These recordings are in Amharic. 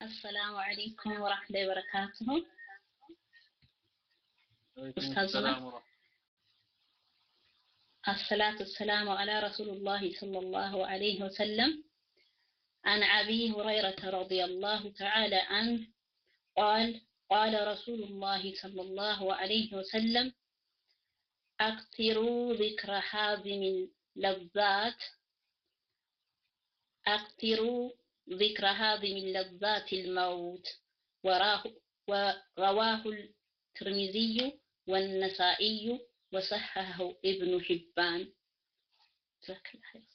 السلام عليكم ورحمة الله وبركاته. أستاذنا الصلاة والسلام على رسول الله صلى الله عليه وسلم. عن أبي هريرة رضي الله تعالى عنه قال قال رسول الله صلى الله عليه وسلم أكثروا ذكر هاضم اللذات أكثروا ذكر هاضم اللذات الموت. وراه ورواه الترمذي والنسائي وصححه ابن حبان. جزاك الله خير.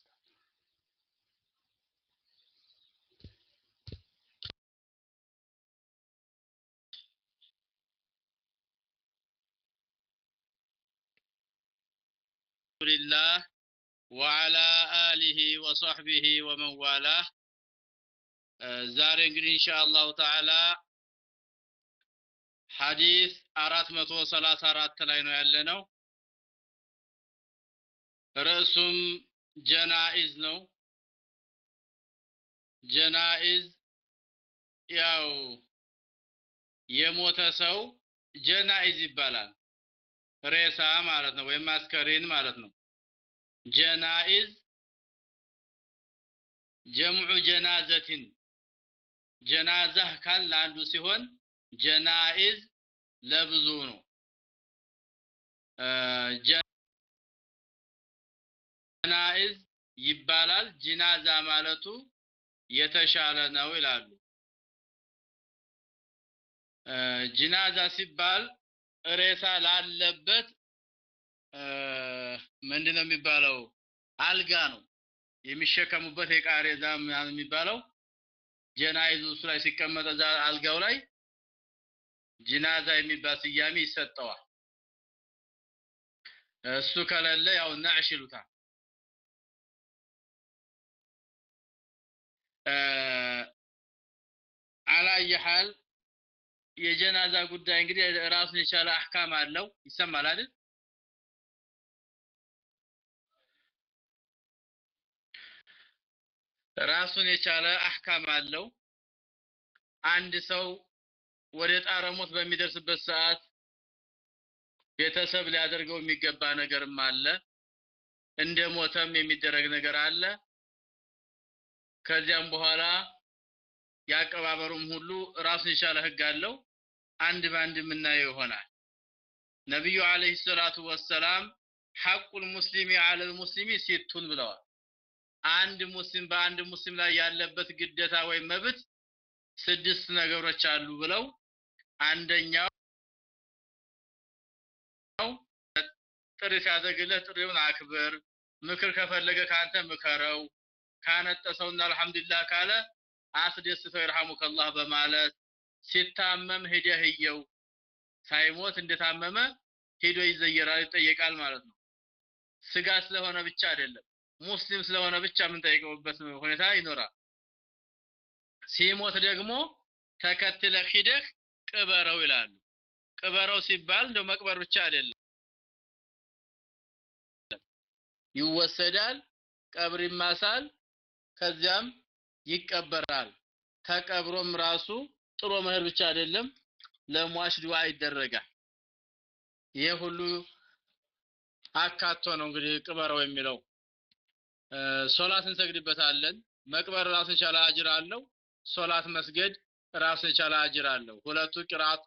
لله وعلى آله وصحبه ومن والاه. ዛሬ እንግዲህ ኢንሻአላሁ ተዓላ ሐዲስ 434 ላይ ነው ያለነው። ርዕሱም ጀናኢዝ ነው። ጀናኢዝ ያው የሞተ ሰው جنائز ይባላል። ሬሳ ማለት ነው ወይም አስከሬን ማለት ነው። جنائز جمع جنازة جنازة ካል ለአንዱ ሲሆን جنائز ለብዙ ነው። جنائز ይባላል። جنازة ማለቱ የተሻለ ነው ይላሉ። ጂናዛ ሲባል ሬሳ ላለበት ምንድነው የሚባለው? አልጋ ነው። የሚሸከሙበት የቃሬዛ የሚባለው ጀናይዙ እሱ ላይ ሲቀመጥ እዛ አልጋው ላይ ጂናዛ የሚባል ስያሜ ይሰጠዋል። እሱ ከሌለ ያው ነዕሽ ይሉታል። አላየ የጀናዛ ጉዳይ እንግዲህ ራሱን የቻለ አህካም አለው። ይሰማል አይደል ራሱን የቻለ አህካም አለው። አንድ ሰው ወደ ጣረ ሞት በሚደርስበት ሰዓት ቤተሰብ ሊያደርገው የሚገባ ነገርም አለ። እንደ ሞተም የሚደረግ ነገር አለ። ከዚያም በኋላ ያቀባበሩም ሁሉ ራሱን የቻለ ህግ አለው። አንድ በአንድ የምናየው ይሆናል። ነቢዩ አለይሂ ሰላቱ ወሰላም ሐቁል ሙስሊሚ አለል ሙስሊሚ ሲቱን ብለዋል አንድ ሙስሊም በአንድ ሙስሊም ላይ ያለበት ግዴታ ወይም መብት ስድስት ነገሮች አሉ ብለው አንደኛው ጥሪ ሲያደርግልህ ጥሪውን አክብር ምክር ከፈለገ ካንተ ምከረው ካነጠሰውና አልহামዱሊላህ ካለ አስደስተው ይርሐሙከላህ በማለት ሲታመም ሄደህ እየው። ሳይሞት እንደታመመ ሄዶ ይዘየራል ይጠየቃል ማለት ነው። ስጋ ስለሆነ ብቻ አይደለም ሙስሊም ስለሆነ ብቻ የምንጠይቀውበት ሁኔታ ይኖራል። ሲሞት ደግሞ ተከትለ ሂደህ ቅበረው ይላሉ። ቅበረው ሲባል እንደው መቅበር ብቻ አይደለም። ይወሰዳል ቀብር ይማሳል ከዚያም ይቀበራል። ተቀብሮም ራሱ ጥሎ መሄድ ብቻ አይደለም ለሟች ዱዓ ይደረጋል። ይሄ ሁሉ አካቶ ነው እንግዲህ ቅበረው የሚለው ሶላት እንሰግድበታለን። መቅበር ራሱን የቻለ አጅር አለው። ሶላት መስገድ ራሱን የቻለ አጅር አለው። ሁለቱ ቅራት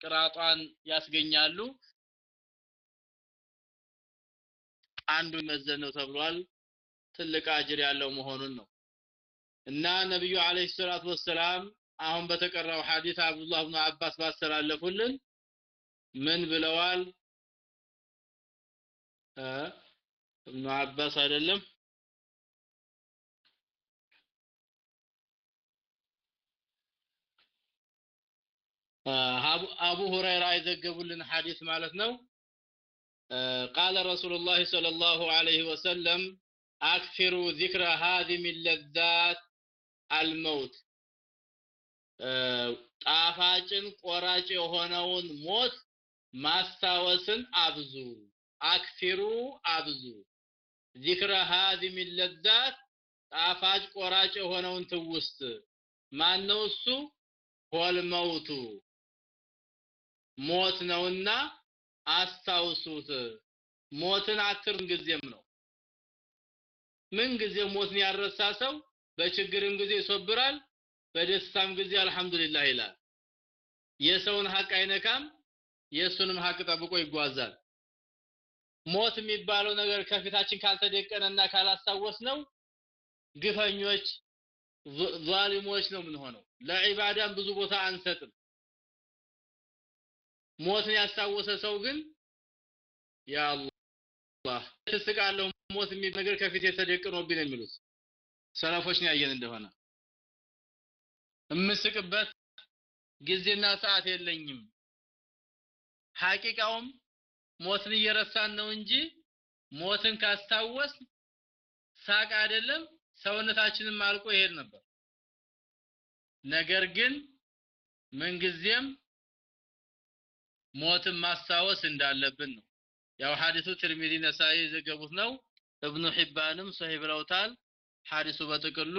ቅራጧን ያስገኛሉ። አንዱ መዘን ነው ተብሏል። ትልቅ አጅር ያለው መሆኑን ነው። እና ነብዩ አለይሂ ሰላቱ ወሰላም አሁን በተቀራው ሐዲስ አብዱላህ ኢብኑ አባስ ባስተላለፉልን ምን ብለዋል? ኢብኑ አባስ አይደለም አቡ ሁረይራ የዘገቡልን ሐዲስ ማለት ነው። ቃለ ረሱሉላህ ሰለላሁ ዐለይሂ ወሰለም አክፊሩ ዚክረ ሃዚም ለዛት አልመውት። ጣፋጭን ቆራጭ የሆነውን ሞት ማስታወስን አብዙ። አክፊሩ አብዙ። ዚክረ ሃዚም ለዛት ጣፋጭ ቆራጭ የሆነውን ትውስት። ማነው እሱ? ወልመውቱ ሞት ነውና አስታውሱት። ሞትን አትርም ጊዜም ነው። ምን ጊዜ ሞትን ያረሳ ሰው በችግርም ጊዜ ይሶብራል በደስታም ጊዜ አልহামዱሊላህ ይላል። የሰውን ሀቅ አይነካም የሱንም ሀቅ ጠብቆ ይጓዛል። ሞት የሚባለው ነገር ከፊታችን ካልተደቀነና ካላስታወስ ነው ግፈኞች ዛሊሞች ነው ምን ሆነው ለዒባዳም ብዙ ቦታ አንሰጥም ሞትን ያስታወሰ ሰው ግን ያ አላህ ትስቃለሁ ሞት የሚል ነገር ከፊት የተደቅኖብኝ ነው የሚሉት። ሰለፎችን ያየን እንደሆነ እምስቅበት ጊዜና ሰዓት የለኝም። ሐቂቃውም ሞትን እየረሳን ነው እንጂ ሞትን ካስታወስ ሳቅ አይደለም ሰውነታችንን አልቆ ይሄድ ነበር። ነገር ግን ምንጊዜም ሞትን ማስታወስ እንዳለብን ነው። ያው ሐዲሱ ትርሚዚ ነሳኢ የዘገቡት ነው። እብኑ ሒባንም ሶሂህ ብለውታል። ሐዲሱ በጥቅሉ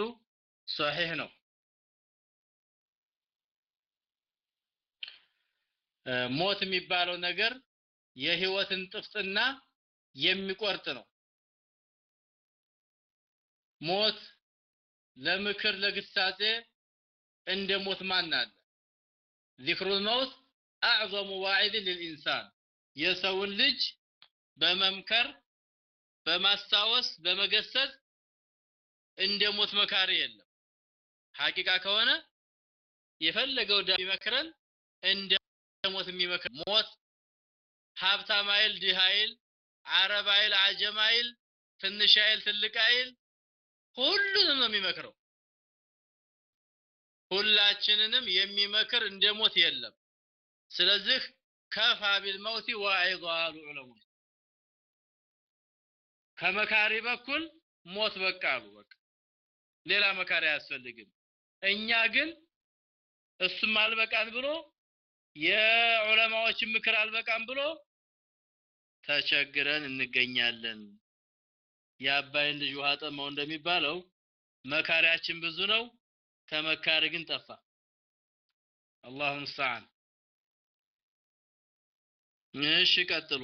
ሶሂህ ነው። ሞት የሚባለው ነገር የህይወትን ጥፍጥና የሚቆርጥ ነው። ሞት ለምክር ለግሳጼ እንደ ሞት ማን አለ? ዚክሩል መውት አዕዘሙ ዋዒድ ልልኢንሳን የሰውን ልጅ በመምከር በማስታወስ በመገሰጽ እንደ ሞት መካሪ የለም። ሐቂቃ ከሆነ የፈለገው ዳ ይመክረን እንደ ሞት የሚመክር ሞት ሀብታም አይል ድሃ አይል አረብ አይል አጀም አይል ትንሽ አይል ትልቅ አይል ሁሉንም ነው የሚመክረው። ሁላችንንም የሚመክር እንደ ሞት የለም። ስለዚህ ከፋ ቢልመውቲ ዋዒዛ አሉ ዑለሞች ከመካሪ በኩል ሞት በቃ አሉ በቃ። ሌላ መካሪ አያስፈልግም። እኛ ግን እሱም አልበቃን ብሎ የዑለማዎችን ምክር አልበቃም ብሎ ተቸግረን እንገኛለን። የአባይን ልጅ ውሃ ጠማው እንደሚባለው መካሪያችን ብዙ ነው ተመካሪ ግን ጠፋ። አላሁ ሙስተዓን እሺ ቀጥሉ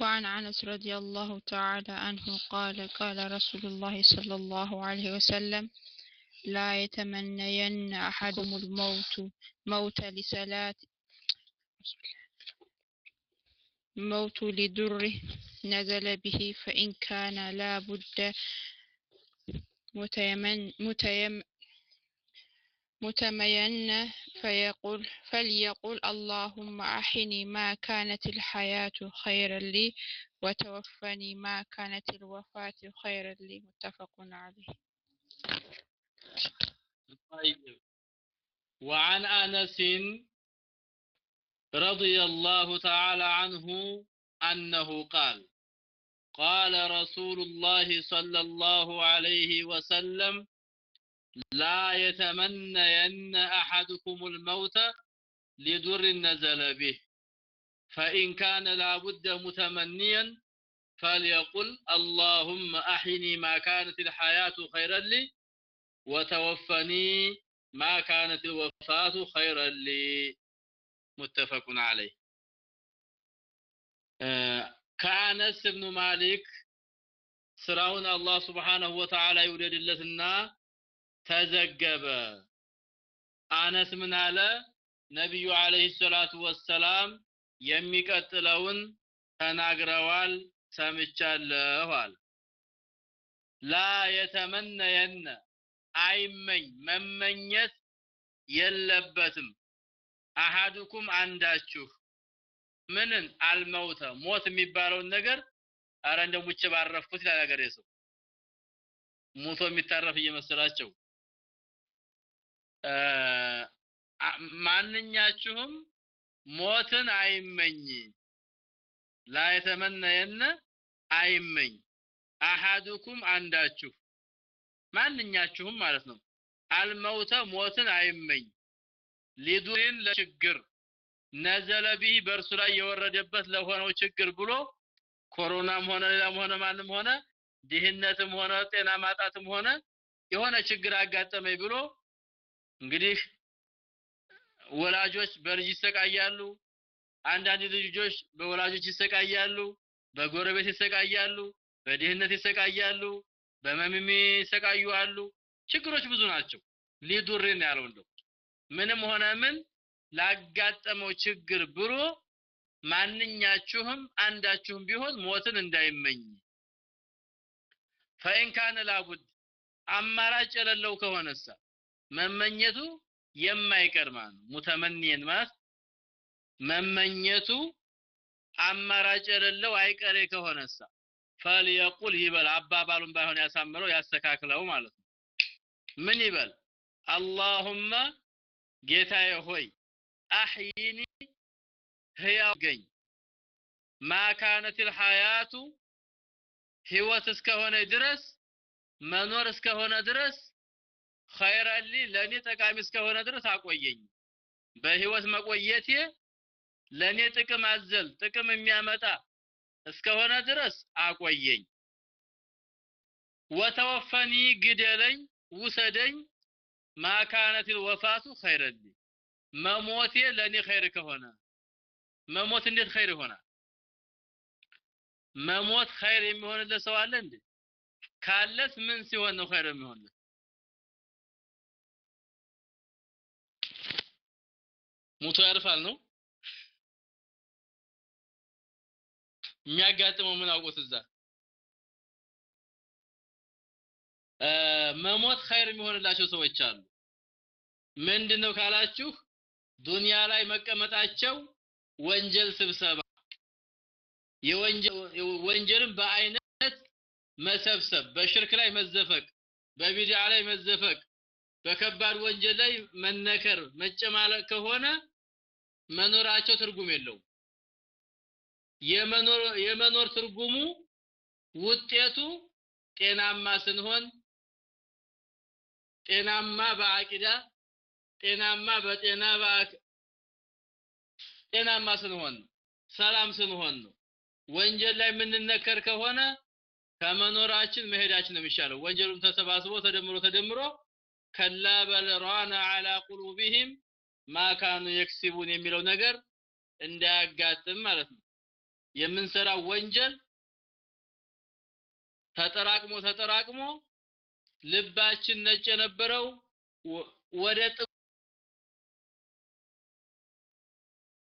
وعن أنس رضي الله تعالى عنه قال قال رسول الله صلى الله عليه وسلم لا يتمنين أحدهم الموت موت لصلاة موت لدره نزل به فإن كان لا بد متيمن متيم متمين فيقول فليقول اللهم أحني ما كانت الحياة خيرا لي وتوفني ما كانت الوفاة خيرا لي. متفق عليه. طيب. وعن أنس رضي الله تعالى عنه أنه قال قال رسول الله صلى الله عليه وسلم لا يتمنين أحدكم الموت لدر نزل به فإن كان لابد متمنيا فليقل اللهم أحني ما كانت الحياة خيرا لي وتوفني ما كانت الوفاة خيرا لي متفق عليه ከአነስ ብኑ ማሊክ ስራውን አላህ ስብሓነሁ ወተዓላ ይውደድለትና ተዘገበ። አነስ ምን አለ? ነቢዩ አለይሂ ሰላቱ ወሰላም የሚቀጥለውን ተናግረዋል ሰምቻለሁ አለ። ላ የተመነየነ አይመኝ መመኘት የለበትም። አሃዱኩም አንዳችሁ ምንን? አልመውተ ሞት የሚባለውን ነገር? አረ እንደ ሙቼ ባረፍኩት ይላል ሀገሬ ሰው። ሙቶ የሚታረፍ እየመሰላቸው ማንኛችሁም ሞትን አይመኝ። ላ የተመነየነ አይመኝ። አሃዱኩም አንዳችሁ ማንኛችሁም ማለት ነው። አልመውተ ሞትን አይመኝ። ሊዱሪን ለችግር ነዘለ ቢህ በእርሱ ላይ የወረደበት ለሆነው ችግር ብሎ ኮሮናም ሆነ ሌላም ሆነ ማንም ሆነ ድህነትም ሆነ ጤና ማጣትም ሆነ የሆነ ችግር አጋጠመኝ ብሎ እንግዲህ ወላጆች በልጅ ይሰቃያሉ። አንዳንድ ልጆች በወላጆች ይሰቃያሉ፣ በጎረቤት ይሰቃያሉ፣ በድህነት ይሰቃያሉ፣ በመምሜ ይሰቃዩ አሉ። ችግሮች ብዙ ናቸው። ሊዱርን ያለው እንደው ምንም ሆነ ምን ላጋጠመው ችግር ብሎ ማንኛችሁም አንዳችሁም ቢሆን ሞትን እንዳይመኝ ፈኢን ላቡድ አማራጭ የሌለው ከሆነሳ መመኘቱ የማይቀር ማለት ነው። ሙተመኒን ማለት መመኘቱ አማራጭ የሌለው አይቀሬ ከሆነሳ ፈልየቁል ይበል። አባባሉን ባይሆን ያሳምረው ያስተካክለው ማለት ነው። ምን ይበል? አላሁመ ጌታዬ ሆይ አሕይኒ ህያው ገኝ ማካነት ልሐያቱ ህይወት እስከሆነ ድረስ መኖር እስከሆነ ድረስ ኸይረሊ ለእኔ ጠቃሚ እስከሆነ ድረስ አቆየኝ። በህይወት መቆየቴ ለእኔ ጥቅም አዘል ጥቅም የሚያመጣ እስከሆነ ድረስ አቆየኝ። ወተወፈኒ ግደለኝ፣ ውሰደኝ። ማካነት ወፋቱ ኸይረሊ መሞቴ ለእኔ ኸይር ከሆነ መሞት እንዴት ኸይር ይሆናል? መሞት ኸይር የሚሆንለት ሰው አለ እንዴ? ካለስ ምን ሲሆን ነው ኸይር የሚሆንለት? ሙቶ ያርፋል ነው የሚያጋጥመው ምን አውቆት እዛ መሞት ኸይር የሚሆንላቸው ሰዎች አሉ። ምንድነው ካላችሁ ዱንያ ላይ መቀመጣቸው ወንጀል ስብሰባ የወንጀልን በአይነት መሰብሰብ፣ በሽርክ ላይ መዘፈቅ፣ በቢድዓ ላይ መዘፈቅ፣ በከባድ ወንጀል ላይ መነከር፣ መጨማለቅ ከሆነ መኖራቸው ትርጉም የለውም። የመኖር የመኖር ትርጉሙ ውጤቱ ጤናማ ስንሆን ጤናማ በአቂዳ ጤናማ በጤና ጤናማ ስንሆን ሰላም ስንሆን ነው። ወንጀል ላይ የምንነከር ከሆነ ከመኖራችን መሄዳችን ነው የሚሻለው። ወንጀሉም ተሰባስቦ ተደምሮ ተደምሮ ከላ በል ራነ ዐላ ቁሉቢሂም ማ ካኑ የክሲቡን የሚለው ነገር እንዳያጋጥም ማለት ነው። የምንሰራው ወንጀል ተጠራቅሞ ተጠራቅሞ ልባችን ነጭ የነበረው ወደ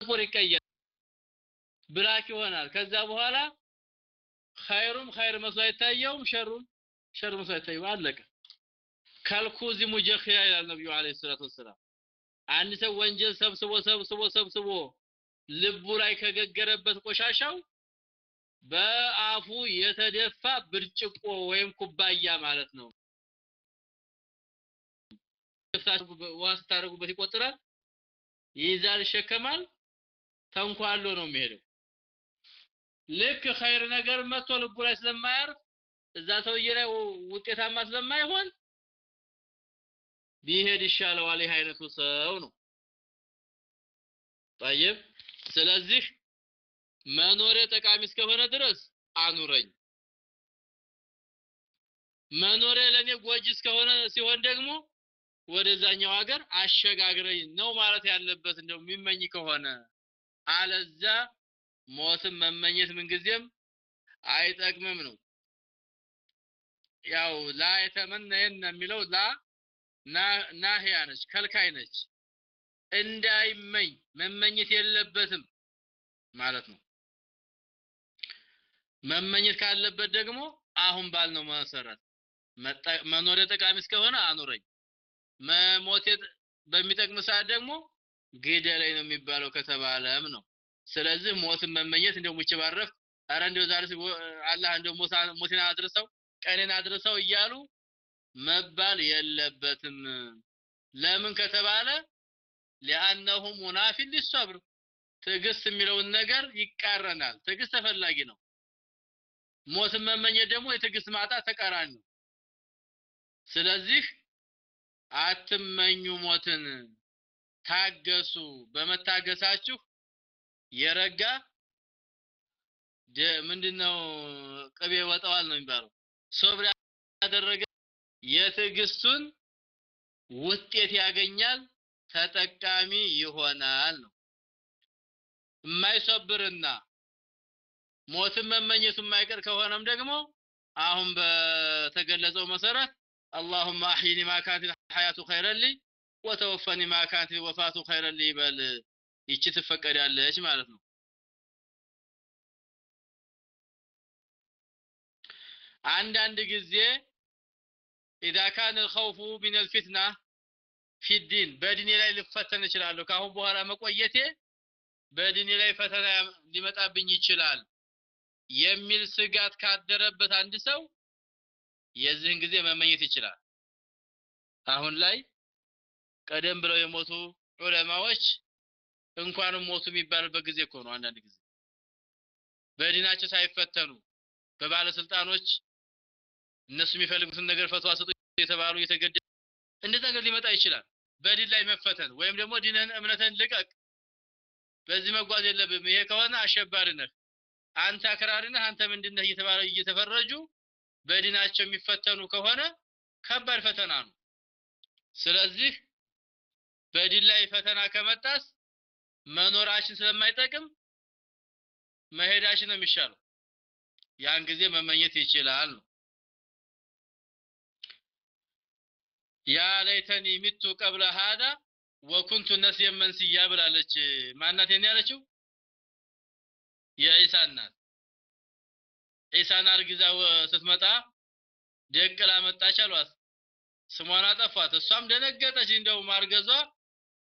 ጥቁር ይቀየራል፣ ብላክ ይሆናል። ከዛ በኋላ ኸይሩም ኸይር መስሎ አይታየውም፣ ሸሩም ሸር መስሎ አይታየውም። አለቀ። ከልኩዚ ሙጀኺያ ይላል ነብዩ አለይሂ ሰላቱ ወሰላም። አንድ ሰው ወንጀል ሰብስቦ ሰብስቦ ሰብስቦ ልቡ ላይ ከገገረበት ቆሻሻው በአፉ የተደፋ ብርጭቆ ወይም ኩባያ ማለት ነው። ውሃ ስታደርጉበት ይቆጥራል፣ ይይዛል፣ ይሸከማል። ተንኳሎ ነው የሚሄደው። ልክ ኸይር ነገር መጥቶ ልቡ ላይ ስለማያርፍ እዛ ሰውዬ ላይ ውጤታማ ስለማይሆን ቢሄድ ይሻለዋል። ይህ አይነቱ ሰው ነው። ጠይብ ስለዚህ መኖሬ ጠቃሚ እስከሆነ ድረስ አኑረኝ። መኖሬ ለኔ ጎጂ እስከሆነ ሲሆን ደግሞ ወደዛኛው ሀገር አሸጋግረኝ ነው ማለት ያለበት እንደው የሚመኝ ከሆነ አለዛ ሞትን መመኘት ምንጊዜም አይጠቅምም ነው። ያው ላ የተመነየን የሚለው ላ ናህያ ነች፣ ከልካይ ነች። እንዳይመኝ መመኘት የለበትም ማለት ነው። መመኘት ካለበት ደግሞ አሁን ባልነው መሰረት መኖር ጠቃሚ እስከሆነ አኑረኝ፣ መሞት በሚጠቅም ሰዓት ደግሞ ግደለኝ ነው የሚባለው ከተባለም ነው። ስለዚህ ሞትን መመኘት እንደው ሙቼ ባረፍ አረ እንደው ዛሬ አላህ እንደው ሞቴን አድርሰው ቀኔን አድርሰው እያሉ መባል የለበትም። ለምን ከተባለ ሊአነሁ ሙናፊን ሊሰብር ትዕግስት የሚለውን ነገር ይቃረናል። ትዕግስት ተፈላጊ ነው። ሞትን መመኘት ደግሞ የትዕግስት ማጣት ተቃራኒ ነው። ስለዚህ አትመኙ ሞትን፣ ታገሱ። በመታገሳችሁ የረጋ ምንድነው ቅቤ ወጠዋል ነው የሚባለው። ሶብር ያደረገ የትዕግስቱን ውጤት ያገኛል፣ ተጠቃሚ ይሆናል ነው። የማይሰብርና ሞትን መመኘቱ የማይቀር ከሆነም ደግሞ አሁን በተገለጸው መሰረት ሐያቱ ኸይረን ሊ ወተወፈኒ ማ ካነት ወፋቱ ኸይረን ሊ በል ይቺ ትፈቀዳለች ማለት ነው። አንዳንድ ጊዜ ኢዛ ካነ الخوف من الفتنة في الدين በዲኔ ላይ ልፈተን እችላለሁ ከአሁን በኋላ መቆየቴ በዲኔ ላይ ፈተና ሊመጣብኝ ይችላል የሚል ስጋት ካደረበት አንድ ሰው የዚህን ጊዜ መመኘት ይችላል። አሁን ላይ ቀደም ብለው የሞቱ ዑለማዎች እንኳንም ሞቱ የሚባልበት ጊዜ እኮ ነው። አንዳንድ ጊዜ በዲናቸው ሳይፈተኑ በባለስልጣኖች እነሱ የሚፈልጉትን ነገር ፈትዋ ስጡ የተባሉ የተገደ እንደዛ ነገር ሊመጣ ይችላል። በዲን ላይ መፈተን ወይም ደግሞ ዲንህን እምነትን ልቀቅ፣ በዚህ መጓዝ የለብም፣ ይሄ ከሆነ አሸባሪ ነህ፣ አንተ አክራሪ ነህ፣ አንተ ምንድን ነህ እየተባለ እየተፈረጁ በዲናቸው የሚፈተኑ ከሆነ ከባድ ፈተና ነው። ስለዚህ በዲን ላይ ፈተና ከመጣስ መኖራችን ስለማይጠቅም መሄዳችን ነው የሚሻለው። ያን ጊዜ መመኘት ይችላል ነው። ያ ለይተኒ ሚቱ ቀብለ ሀዳ ወኩንቱ ነስየን መንስያ ብላለች። ማናት የኔ ያለችው? የዒሳ እናት ዒሳን አርግዛ ስትመጣ ደቅላ መጣች አሏት። ስሟን አጠፏት። እሷም ደነገጠች። እንደው ማርገዟ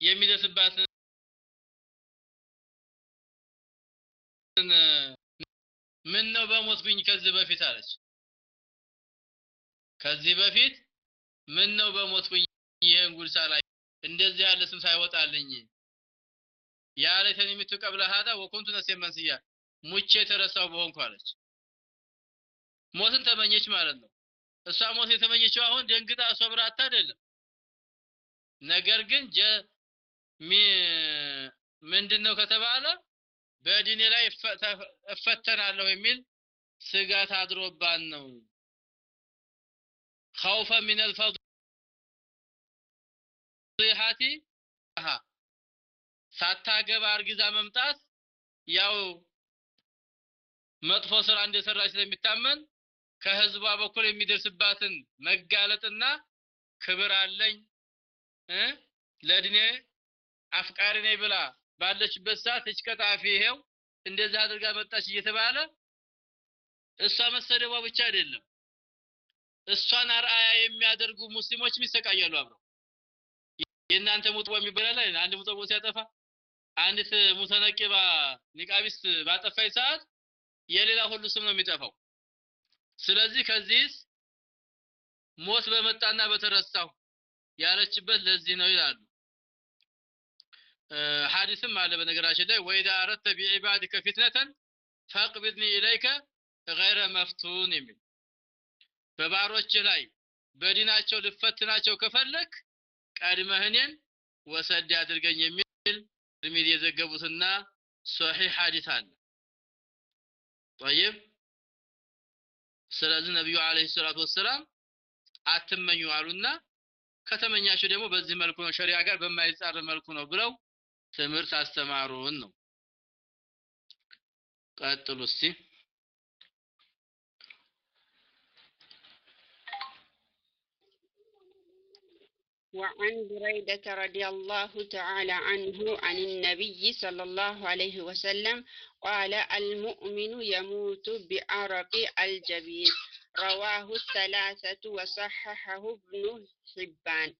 የሚደርስባት ምን ነው በሞትኩኝ ከዚህ በፊት አለች። ከዚህ በፊት ምን ነው በሞትኩኝ ይሄን ጉድ ሳላይ እንደዚህ ያለ ስም ሳይወጣልኝ ያ ለይተኒ ሚቱ ቀብለ ሀዳ ወኩንቱ ነስየን መንስያ ሙቼ የተረሳው በሆንኩ አለች። ሞትን ተመኘች ማለት ነው። እሷ ሞት የተመኘችው አሁን ደንግጣ ሶብራታ አይደለም። ነገር ግን ምንድነው ከተባለ በዲኔ ላይ እፈተናለሁ የሚል ስጋት አድሮባን ነው። ኸውፈ ሚን አልፈዲሐቲ ሳታገባ አርግዛ መምጣት ያው መጥፎ ስራ እንደሰራች ስለሚታመን ከህዝቧ በኩል የሚደርስባትን መጋለጥና ክብር አለኝ። እ? ለድኔ አፍቃሪ ነኝ ብላ ባለችበት ሰዓት እች ቀጣፊ ይሄው እንደዛ አድርጋ መጣች እየተባለ እሷ መሰደቧ ብቻ አይደለም እሷን አርአያ የሚያደርጉ ሙስሊሞችም ይሰቃያሉ አብረው። የእናንተ ሙጥቦ የሚባል ላይ አንድ ሙጥቦ ሲያጠፋ አንዲት ሙተነቂባ ኒቃቢስት ባጠፋች ሰዓት የሌላ ሁሉ ስም ነው የሚጠፋው። ስለዚህ ከዚህስ ሞት በመጣና በተረሳው ያለችበት ለዚህ ነው ይላሉ። ሐዲስም አለ በነገራችን ላይ ወኢዛ አረተ ቢዒባዲከ ፊትነተን ፈቅብድኒ ኢለይከ ገይረ መፍቱን የሚል በባሮች ላይ በዲናቸው ልፈትናቸው ከፈለክ ቀድመህ እኔን ወሰድ አድርገኝ የሚል ትርሚዚ የዘገቡትና ሶሒህ ሐዲስ አለ። ጠይብ። ስለዚህ ነቢዩ አለይሂ ሰላቱ ወሰላም አትመኙ አሉና ከተመኛችሁ ደግሞ በዚህ መልኩ ነው ሸሪዓ ጋር በማይጻረር መልኩ ነው ብለው ትምህርት አስተማሩን ነው። ቀጥሉ እስቲ وعن بريدة رضي الله تعالى عنه عن النبي صلى الله عليه وسلم قال المؤمن يموت بعرق الجبين. رواه الثلاثة وصححه ابن حبان.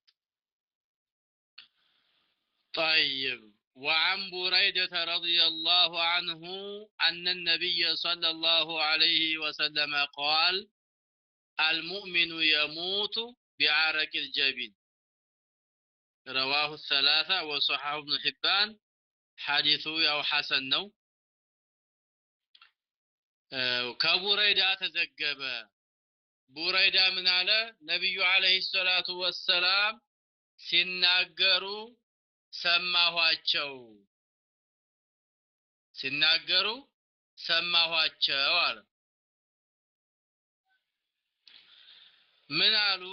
طيب. وعن بريدة رضي الله عنه أن النبي صلى الله عليه وسلم قال المؤمن يموت بعرق الجبين. رواه الثلاثة وصححه ابن حبان حديثه أو حسن نو ከቡረይዳ ተዘገበ ቡረይዳ ምን አለ ነቢዩ አለይሂ ሰላቱ ወሰላም ሲናገሩ ሰማኋቸው ሲናገሩ ሰማኋቸው አለ ምን አሉ?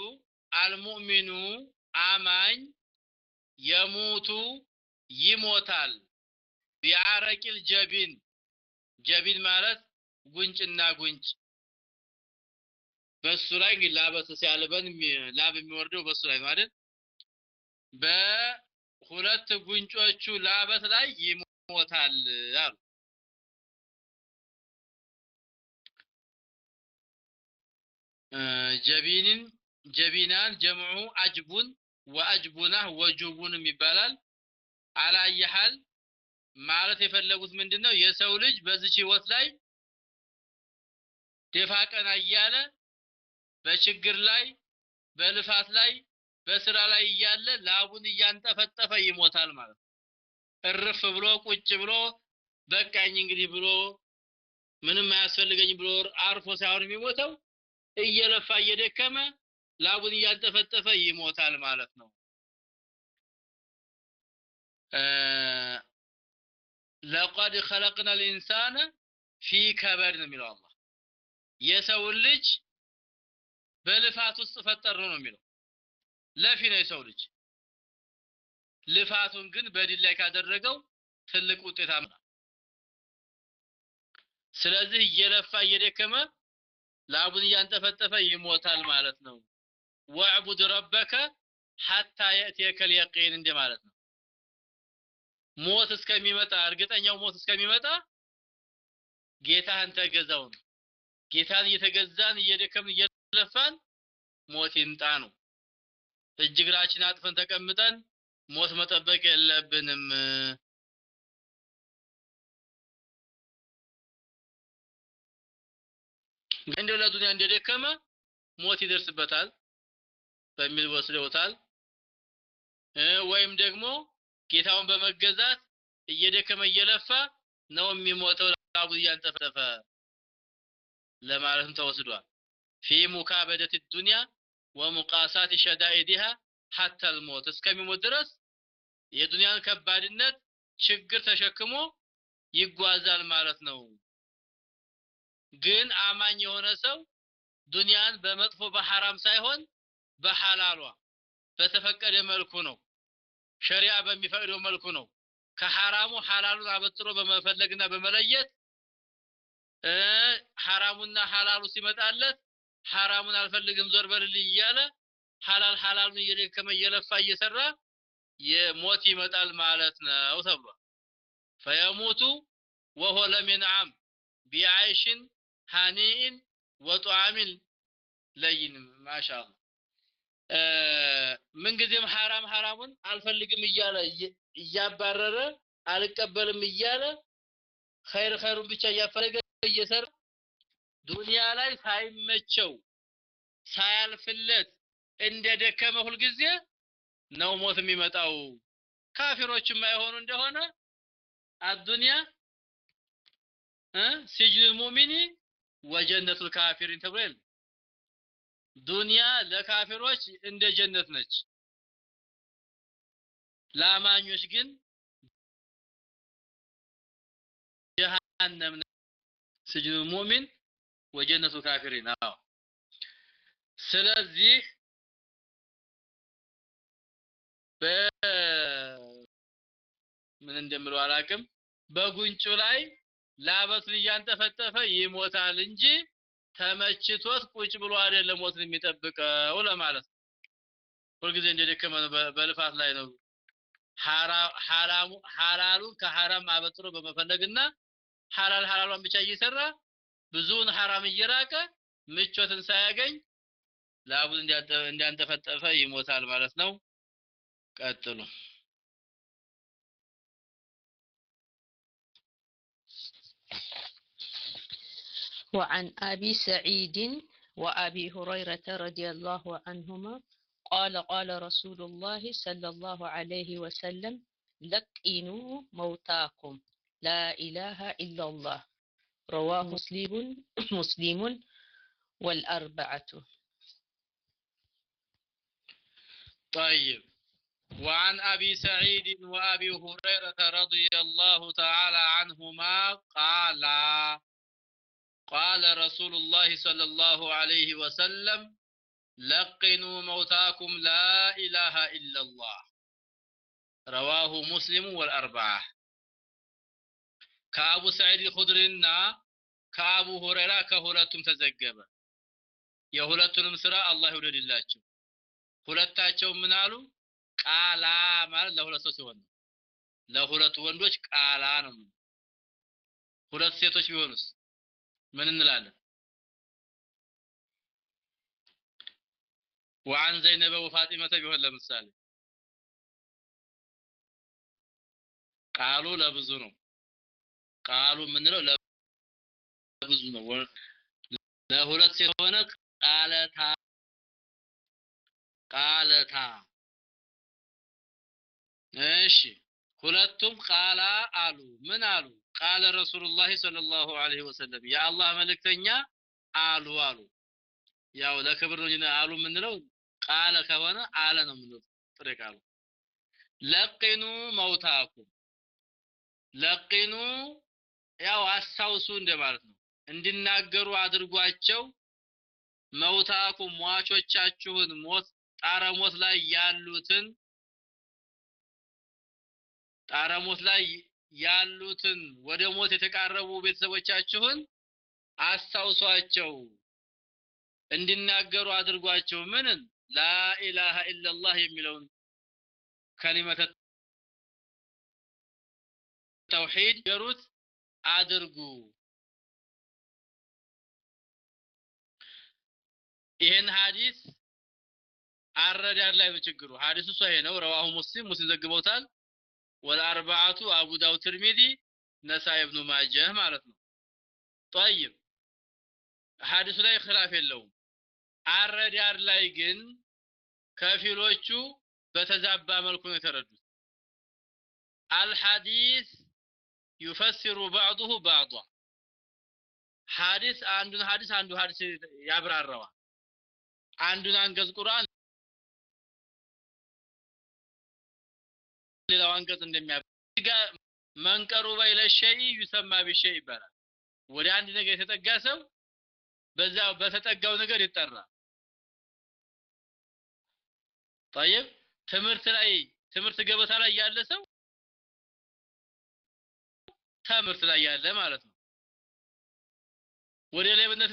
አልሙእሚኑ አማኝ የሙቱ ይሞታል ቢአረቂል ጀቢን ጀቢን ማለት ጉንጭና ጉንጭ በሱ ላይ እንግዲህ ላበሰ ሲያልበን ላብ የሚወርደው በሱ ላይ ነው አይደል? በሁለት ጉንጮቹ ላበት ላይ ይሞታል አሉ። ጀቢንን ጀቢናን ጀምዑ አጅቡን ወአጅቡናህ ወጁቡንም ይባላል። አላየሃል ማለት የፈለጉት ምንድነው? የሰው ልጅ በዚች ህይወት ላይ ደፋ ቀና እያለ በችግር ላይ በልፋት ላይ በስራ ላይ እያለ ላቡን እያንጠፈጠፈ ይሞታል ማለት ነው። እርፍ ብሎ ቁጭ ብሎ በቃኝ እንግዲህ ብሎ ምንም አያስፈልገኝ ብሎ አርፎ ሳይሆን የሚሞተው እየለፋ እየደከመ ላቡን እያንጠፈጠፈ ይሞታል ማለት ነው። ለቀድ ኸለቅና ልኢንሳነ ፊ ከበድ ነው የሚለው አላህ። የሰውን ልጅ በልፋት ውስጥ ፈጠር ነው የሚለው። ለፊ ነው የሰው ልጅ። ልፋቱን ግን በድል ላይ ካደረገው ትልቅ ውጤት አምና ስለዚህ እየለፋ እየደከመ ላቡን እያንጠፈጠፈ ይሞታል ማለት ነው ወዕቡድ ረበከ ሐታ የእትየከል የቂን እንደ ማለት ነው። ሞት እስከሚመጣ እርግጠኛው ሞት እስከሚመጣ ጌታህን ተገዛው ነው። ጌታን እየተገዛን እየደከምን እየለፋን ሞት ይምጣ ነው። እጅ እግራችን አጥፈን ተቀምጠን ሞት መጠበቅ የለብንም። እንደው ለዱንያ እንደደከመ ሞት ይደርስበታል በሚል ወስደውታል። ወይም ደግሞ ጌታውን በመገዛት እየደከመ እየለፋ ነው የሚሞተው ላቡ እያንጠፈጠፈ ለማለትም ተወስዷል። ፊ ሙካበደት ዱንያ ወሙቃሳት ሸዳኢዲሃ ሐታ ልሞት እስከሚሞት ድረስ የዱንያን ከባድነት ችግር ተሸክሞ ይጓዛል ማለት ነው። ግን አማኝ የሆነ ሰው ዱንያን በመጥፎ በሐራም ሳይሆን በሐላሏ በተፈቀደ መልኩ ነው። ሸሪዓ በሚፈቅደው መልኩ ነው። ከሐራሙ ሐላሉን አበጥሮ በመፈለግና በመለየት ሐራሙና ሐላሉ ሲመጣለት ሐራሙን አልፈልግም ዞር በልልኝ እያለ ሐላል ሐላሉን እየደከመ እየለፋ እየሰራ የሞት ይመጣል ማለት ነው ተብሏል። فيموت وهو لم ينعم بعيش هنيء وطعام لين። ما شاء الله ምንጊዜም ሐራም ሐራሙን አልፈልግም እያለ እያባረረ አልቀበልም እያለ ኸይር ኸይሩን ብቻ እያፈለገ እየሰራ ዱንያ ላይ ሳይመቸው ሳያልፍለት እንደደከመ ሁልጊዜ ነው ሞት የሚመጣው። ካፊሮች የማይሆኑ እንደሆነ አዱንያ ሲጅኑል ሙእሚኒ ወጀነቱል ካፊሪን ተብሎ የለም ዱንያ ለካፊሮች እንደ ጀነት ነች። ለአማኞች ግን ጀሃነም ስጅኑ ሙእሚን ወጀነቱ ካፊሪን። አዎ። ስለዚህ በ ምን እንደምለው አላቅም በጉንጩ ላይ ላበቱን እያንጠፈጠፈ ይሞታል እንጂ ተመችቶት ቁጭ ብሎ አይደለም ሞትን የሚጠብቀው ለማለት ነው። ሁልጊዜ እንደደከመ በልፋት ላይ ነው። ሐራሙ ሐላሉን ከሐራም አበጥሮ በመፈለግና ሐላል ሐላሏን ብቻ እየሰራ ብዙውን ሐራም እየራቀ ምቾትን ሳያገኝ ላቡን እንዲያንጠፈጠፈ ይሞታል ማለት ነው። ቀጥሉ وعن أبي سعيد وأبي هريرة رضي الله عنهما قال قال رسول الله صلى الله عليه وسلم لقنوا موتاكم لا إله إلا الله. رواه مسلم مسلم والأربعة. طيب. وعن أبي سعيد وأبي هريرة رضي الله تعالى عنهما قال قال رسول الله صلى الله عليه وسلم ለቂኑ መውታኩም ላኢላሃ ኢለላህ ረዋሁ ሙስሊሙ ወልአርባዓ ከአቡ ሰዒድ ኹድሪና ከአቡ ሁረይራ ከሁለቱም ተዘገበ። የሁለቱንም ስራ አላህ ይውደድላቸው። ሁለታቸው ምን አሉ? ቃላ ማለት ለሁለት ሰው ሲሆን ነው። ለሁለቱ ወንዶች ቃላ ነው። ሁለት ሴቶች ቢሆኑስ ምን እንላለን? ወአን ዘይነበ ወፋጢመተ ቢሆን ለምሳሌ ቃሉ ለብዙ ነው። ቃሉ የምንለው ለብዙ ነው። ለሁለት ሴት ሆነ ቃለታ ቃለታ እሺ ሁለቱም ቃላ አሉ ምን አሉ ቃለ ረሱሉላህ ሰለላሁ ዐለይሂ ወሰለም የአላህ መልእክተኛ አሉ አሉ። ያው ለክብር ነው አሉ የምንለው ቃለ ከሆነ አለ ነው የምንለው ጥሬ ቃሉ። ለቂኑ መውታኩም ለቂኑ ያው አስታውሱ እንደማለት ነው። እንዲናገሩ አድርጓቸው መውታኩም ሟቾቻችሁን ሞት ጣረ ሞት ላይ ያሉትን ጣረ ሞት ላይ ያሉትን ወደ ሞት የተቃረቡ ቤተሰቦቻችሁን አስታውሷቸው እንዲናገሩ አድርጓቸው። ምንን? ላኢላሃ ኢላላህ የሚለውን ከሊመተ ተውሂድ ገሩት አድርጉ። ይህን ሐዲስ አረዳድ ላይ ነው ችግሩ። ሐዲሱ ሰሂህ ነው። ረዋሁ ሙስሊም ሙስሊም ዘግበውታል ወልአርባዓቱ አቡ ዳውድ ትርሚዚ ነሳኢ ኢብኑ ማጀህ ማለት ነው። ጠይብ ሐዲሱ ላይ ኺላፍ የለውም። አረዳድ ላይ ግን ከፊሎቹ በተዛባ መልኩ ነው የተረዱት። አልሐዲስ ዩፈሲሩ ባዕዱሁ ባዕዷ። ሐዲስ አንዱን ሐዲስ አንዱ ሐዲስ ያብራራዋል። አንዱን አንቀጽ ቁርአን ሌላው አንቀጽ እንደሚያጋ መንቀሩበ ኢለ ሸይ ዩሰማ ቢሸይ ይባላል ወደ አንድ ነገር የተጠጋ ሰው በዛ በተጠጋው ነገር ይጠራል طيب ትምህርት ላይ ትምህርት ገበታ ላይ ያለ ሰው ትምህርት ላይ ያለ ማለት ነው ወደ ሌብነት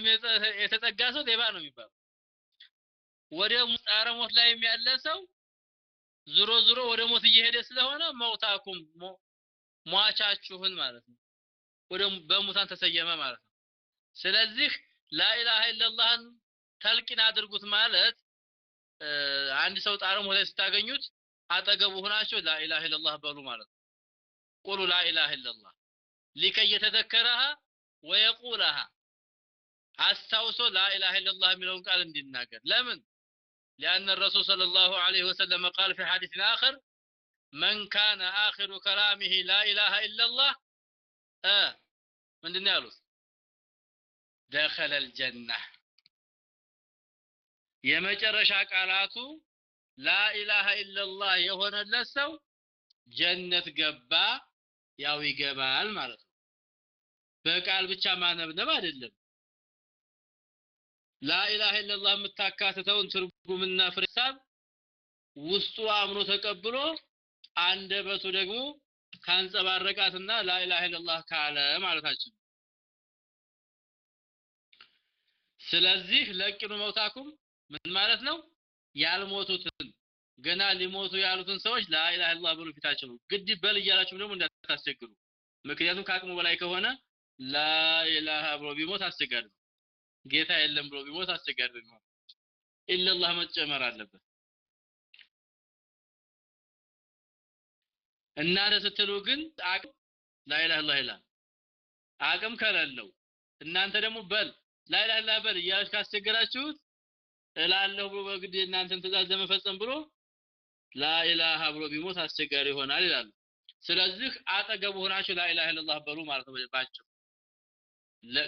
የተጠጋ ሰው ሌባ ነው የሚባለው ወደ ጣረ ሞት ላይ ያለ ሰው ዝሮ ዝሮ ወደ ሞት እየሄደ ስለሆነ መውታኩም ሟቻችሁን ማለት ነው። ወደ በሙታን ተሰየመ ማለት ነው። ስለዚህ ላኢላሃ ኢላላህን ተልቂን አድርጉት ማለት አንድ ሰው ጣረ ሞት ላይ ስታገኙት አጠገቡ ሆናችሁ ላኢላሃ ኢላላህ በሉ ማለት ነው። ቁሉ ላኢላሃ ኢላላህ ሊከይ የተዘከረሃ ወየቁለሃ አስታውሶ ላኢላሃ ኢላላህ የሚለውን ቃል እንዲናገር። ለምን لأن الرسول صلى الله عليه وسلم قال في حديث آخر من كان آخر كلامه لا إله إلا الله آه من دنيالوس دخل الجنة የመጨረሻ ቃላቱ ላኢላሃ ኢላላህ የሆነለት ሰው ጀነት ገባ ያው ይገባል ማለት ነው በቃል ብቻ ማነብነብ አይደለም ላኢላሃ ኢላላህ የምታካትተውን ትርጉምና ፍሬ ሀሳብ ውስጡ አምኖ ተቀብሎ አንደበቱ ደግሞ ካንጸባረቃትና ላኢላሃ ኢላላህ ካለ ማለታችን ስለዚህ ለቂኑ መውታኩም ምን ማለት ነው? ያልሞቱትን ገና ሊሞቱ ያሉትን ሰዎች ላኢላሃ ኢላላህ ብሎ ፊታቸው ነው። ግድ በል እያላችሁ ደግሞ እንዳታስቸግሩ። ምክንያቱም ከአቅሙ በላይ ከሆነ ላኢላሃ ብሎ ቢሞት አስቸጋሪ ነው ጌታ የለም ብሎ ቢሞት አስቸጋሪ ነው ኢላላህ መጨመር አለበት። እናንተ ስትሉ ግን አቅም ላኢላሃ ኢላላህ ይላል። አቅም ከሌለው እናንተ ደግሞ በል ላኢላሃ ኢላላህ በል እያላችሁ ካስቸገራችሁት እላለሁ ብሎ በግድ እናንተን ትእዛዝ ለመፈጸም ብሎ ላኢላሃ ብሎ ቢሞት አስቸጋሪ ይሆናል ይላሉ። ስለዚህ አጠገቡ ሆናችሁ ላኢላሃ ኢላላህ በሉ ማለት ነው ባጭሩ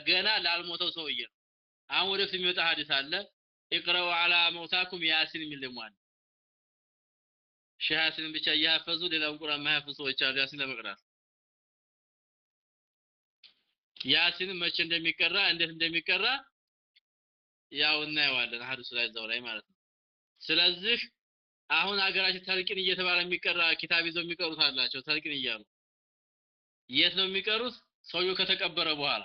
ገና ላልሞተው ሰውዬ ነው አሁን ወደፊት የሚወጣ ሐዲስ አለ እቅረው አላ መውታኩም ያሲን የሚል ደግሞ አለ ሼህ ብቻ እያፈዙ ሌላውን ቁርአን ማያፈዙ ሰዎች አሉ ያሲን ለመቅራት ያሲን መቼ እንደሚቀራ እንዴት እንደሚቀራ ያው እናየዋለን ሐዲሱ ላይ እዛው ላይ ማለት ነው። ስለዚህ አሁን ሀገራችን ተልቂን እየተባለ የሚቀራ ኪታብ ይዘው የሚቀሩት አላቸው። ተልቂን እያሉ የት ነው የሚቀሩት? ሰውየው ከተቀበረ በኋላ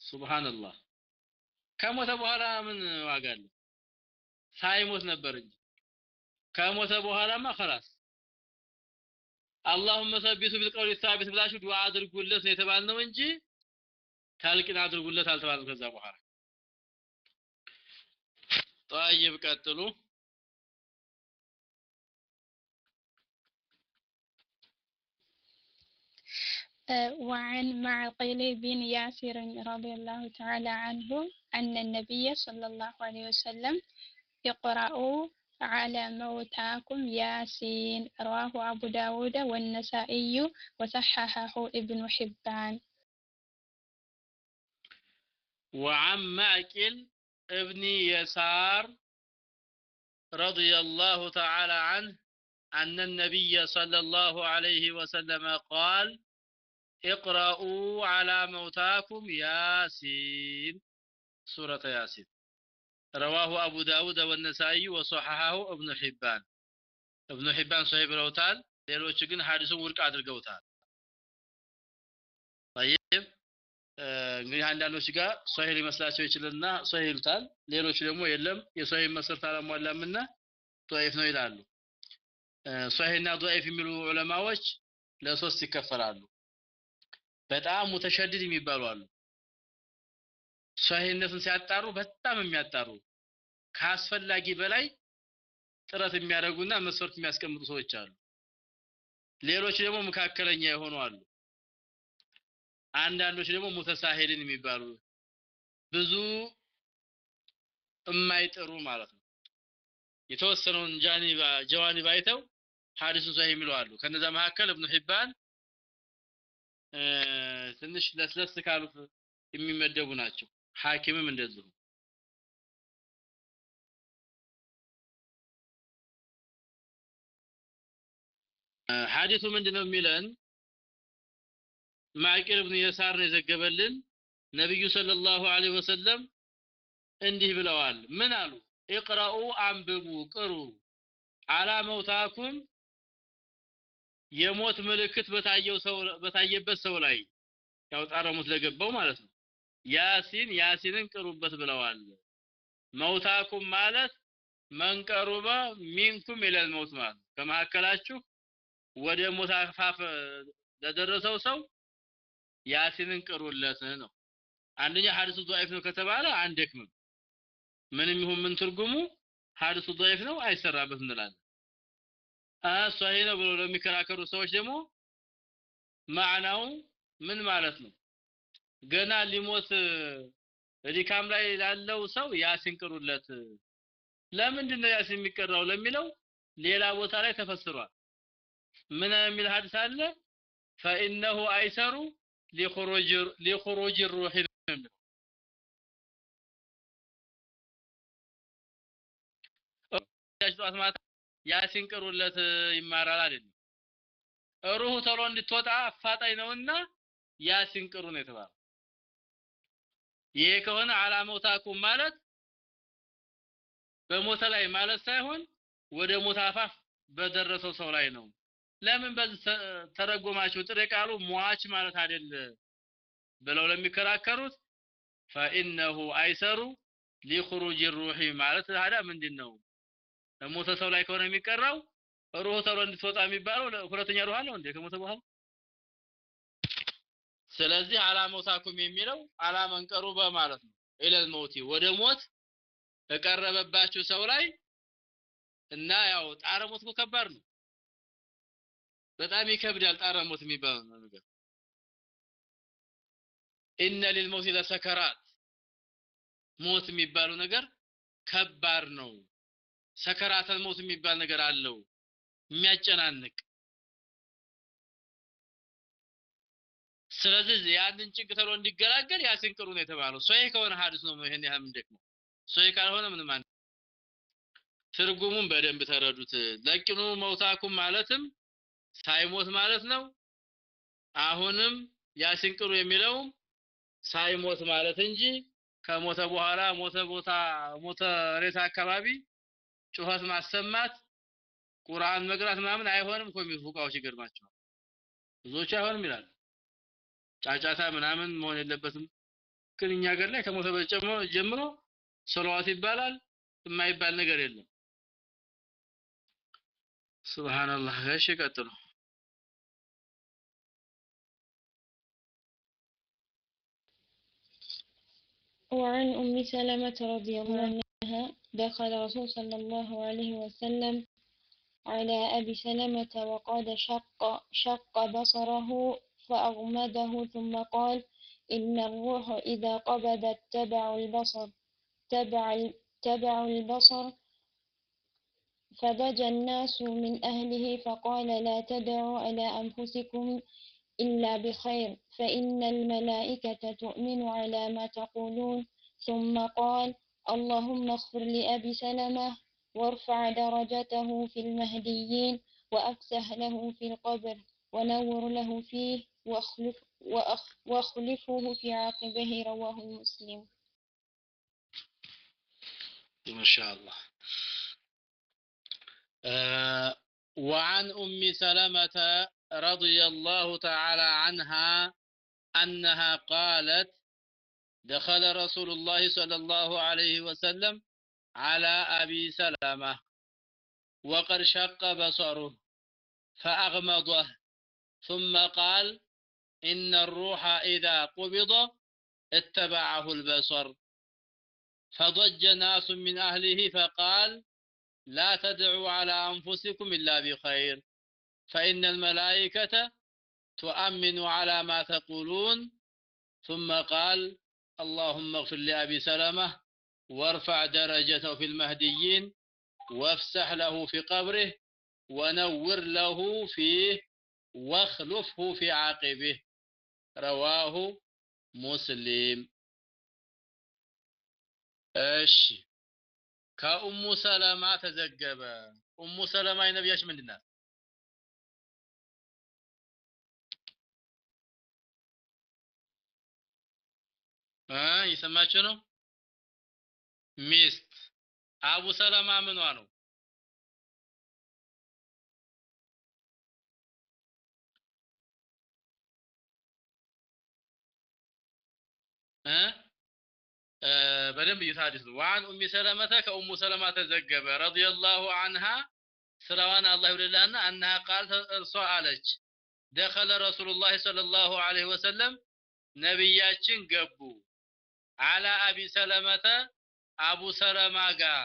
ሱብሃንአላህ። ከሞተ በኋላ ምን ዋጋ አለው? ሳይሞት ነበር እንጂ ከሞተ በኋላማ خلاص اللهم ثبته بالقول الثابت ብላችሁ ዱዓ አድርጉለት ነው የተባልነው እንጂ ተልቂን አድርጉለት አልተባለም ከዛ በኋላ طيب ቀጥሉ وعن معقل بن ياسر رضي الله تعالى عنه أن النبي صلى الله عليه وسلم اقرأوا على موتاكم ياسين رواه أبو داود والنسائي وصححه ابن حبان. وعن معقل ابن يسار رضي الله تعالى عنه أن النبي صلى الله عليه وسلم قال اقرأوا على موتاكم ياسين. سورة ياسين رواه أبو داود والنسائي وصححه ابن حبان ابن حبان صحيح ብለውታል ሌሎች ግን ሐዲሱን ውድቅ አድርገውታል طيب እንግዲህ አንዳንዶች ጋር ሶሂህ ሊመስላቸው ይችላልና ሶሂህ ይሉታል ሌሎች ደግሞ የለም የሶሂህ መስፈርት አላሟላምና ضعيف ነው ይላሉ ሶሂህና ضعيف የሚሉ ዑለማዎች ለሶስት ይከፈላሉ በጣም ሙተሸድድ የሚባሉ አሉ ሶሂህነቱን ሲያጣሩ በጣም የሚያጣሩ ከአስፈላጊ በላይ ጥረት የሚያደርጉና መስፈርት የሚያስቀምጡ ሰዎች አሉ። ሌሎች ደግሞ መካከለኛ የሆኑ አሉ። አንዳንዶች ደግሞ ሙተሳሂልን የሚባሉ ብዙ የማይጥሩ ማለት ነው። የተወሰነውን ጃኒባ ጀዋኒብ አይተው ሐዲሱን ሶሂህ የሚሉ አሉ። ከነዛ መካከል እብኑ ሒባን ትንሽ ለስለስ ካሉት የሚመደቡ ናቸው ሐኪምም እንደዚሁ። ሐዲሱ ምንድነው የሚለን? ማዕቂል ብን የሳር የዘገበልን። ነብዩ ሰለላሁ ዐለይሂ ወሰለም እንዲህ ብለዋል። ምን አሉ? እቅረኡ አንብቡ ቅሩ አላ መውታኩም የሞት ምልክት በታየው ሰው በታየበት ሰው ላይ ያው ጣረሙት ለገባው ማለት ነው ያሲን ያሲንን ቅሩበት ብለዋል መውታኩም ማለት መንቀሩበ ሚንኩም ኢለል መውት ማለት ከመካከላችሁ ወደ ሞት አፋፍ ለደረሰው ሰው ያሲንን ቅሩለት ነው አንደኛ ሐዲሱ ضعيف ነው ከተባለ አንደክምም ምንም ይሁን ምን ትርጉሙ ሐዲሱ ضعيف ነው አይሰራበት እንላለን ሶሂህ ነው ብለው ለሚከራከሩ ሰዎች ደግሞ ማዕናው ምን ማለት ነው ገና ሊሞት ሪካም ላይ ላለው ሰው ያሲን ቅሩለት ለምንድን ነው ያሲን የሚቀራው ለሚለው ሌላ ቦታ ላይ ተፈስሯል ምን የሚል ሐዲስ አለ فإنه أيسر لخروج لخروج الروح ጠዋት ማታ ያሲን ቅሩለት ይማራል አይደለም ሩሁ ቶሎ እንድትወጣ አፋጣኝ ነውና ያሲን ቅሩ ነው የተባለው ይሄ ከሆነ አላመውታኩም ማለት በሞተ ላይ ማለት ሳይሆን ወደ ሞት አፋፍ በደረሰው ሰው ላይ ነው። ለምን በዚህ ተረጎማችሁ ጥሬ ቃሉ ሟች ማለት አይደል ብለው ለሚከራከሩት ፈኢነሁ አይሰሩ ሊኹሩጅ ሩሂ ማለት ታዲያ ምንድን ነው? ሞተ ሰው ላይ ከሆነ የሚቀራው ሩህ ተብሎ እንድትወጣ የሚባለው ሁለተኛ ሩህ አለው እንዴ ከሞተ በኋላ ስለዚህ አላመውታኩም የሚለው አላመንቀሩ በማለት ነው። ኢለል መውቲ ወደ ሞት የቀረበባችሁ ሰው ላይ እና ያው ጣረ ሞት እኮ ከባድ ነው። በጣም ይከብዳል ጣረ ሞት የሚባለው ነገር። ኢነ ሊልመውት ለሰከራት ሞት የሚባለው ነገር ከባድ ነው። ሰከራተል ሞት የሚባል ነገር አለው። የሚያጨናንቅ ስለዚህ ያንን ጭንቅ ተሎ እንዲገላገል ያሲን ቅሩ ነው የተባለው። ሶሂህ ከሆነ ሐዲስ ነው ይሄን ያህል ምንደክመው ሶሂህ ካልሆነ ምንም አን ትርጉሙን በደንብ ተረዱት። ለቂኑ መውታኩም ማለትም ሳይሞት ማለት ነው። አሁንም ያሲን ቅሩ የሚለው ሳይሞት ማለት እንጂ ከሞተ በኋላ ሞተ ቦታ ሞተ ሬሳ አካባቢ ጩኸት ማሰማት ቁርአን መቅራት ምናምን አይሆንም እኮ የሚሉ ፉቃዎች ይገርማቸዋል። ብዙዎቹ አይሆንም ይላል። ጫጫታ ምናምን መሆን የለበትም። ግን እኛ ሀገር ላይ ከሞተ ጀምሮ ሰለዋት ይባላል፣ የማይባል ነገር የለም። ሱብሃንአላህ። እሺ ቀጥሉ። وعن أم سلمة رضي الله عنها دخل رسول صلى الله عليه وسلم على أبي سلمة وقد شق شق بصره فأغمده ثم قال إن الروح إذا قبضت تبع البصر تبع تبع البصر. فضج الناس من أهله فقال لا تدعوا على أنفسكم إلا بخير فإن الملائكة تؤمن على ما تقولون. ثم قال اللهم اغفر لأبي سلمة وارفع درجته في المهديين وأفسح له في القبر ونور له فيه. واخلف وأخ وأخلفه في عاقبه رواه مسلم. ما شاء الله. آه وعن أم سلمة رضي الله تعالى عنها أنها قالت دخل رسول الله صلى الله عليه وسلم على أبي سلمة وقد شق بصره فأغمضه ثم قال إن الروح إذا قبض اتبعه البصر. فضج ناس من أهله فقال لا تدعوا على أنفسكم إلا بخير. فإن الملائكة تؤمن على ما تقولون. ثم قال اللهم اغفر لأبي سلمة وارفع درجته في المهديين وافسح له في قبره ونور له فيه واخلفه في عاقبه. ረዋሁ ሙስሊም። እሺ ከኡሙ ሰለማ ተዘገበ። ኡሙ ሰለማ የነቢያችን ምንድናት እየሰማችሁ ነው? ሚስት አቡ ሰለማ ምኗ ነው? በደንብ ነው። ዋን ኡሚ ሰለመተ ከኡሙ ሰለማ ተዘገበ ረዲየላሁ ዐንሃ ስራዋን አላህ ይወደላና አንሃ ቃል እርሷ አለች። ደኸለ ረሱሉላህ ሰለላሁ ዐለይሂ ወሰለም ነቢያችን ገቡ። አላ አቢ ሰለመተ አቡ ሰለማ ጋር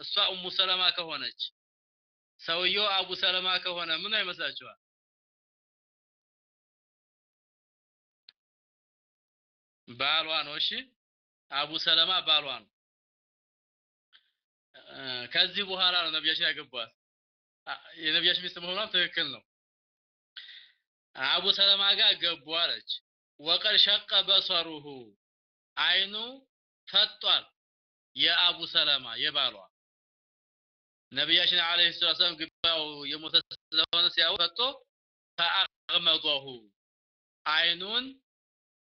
እሷ ኡሙ ሰለማ ከሆነች። ሰውየው አቡ ሰለማ ከሆነ ምን አይመስላችኋል ባሏ ነው። እሺ አቡ ሰለማ ባሏ ነው። ከዚህ በኋላ ነው ነቢያችን ያገቧት የነቢያችን ሚስት መሆኗም ትክክል ነው። አቡ ሰለማ ጋር ገቡ አለች። ወቀድ ሸቀ በሰሩሁ አይኑ ፈጧል። የአቡ ሰለማ የባሏ ነቢያችን አለይሂ ሰላም ግባው የሞተ ስለሆነ ሲያው ፈጦ ፈአግመضሁ አይኑን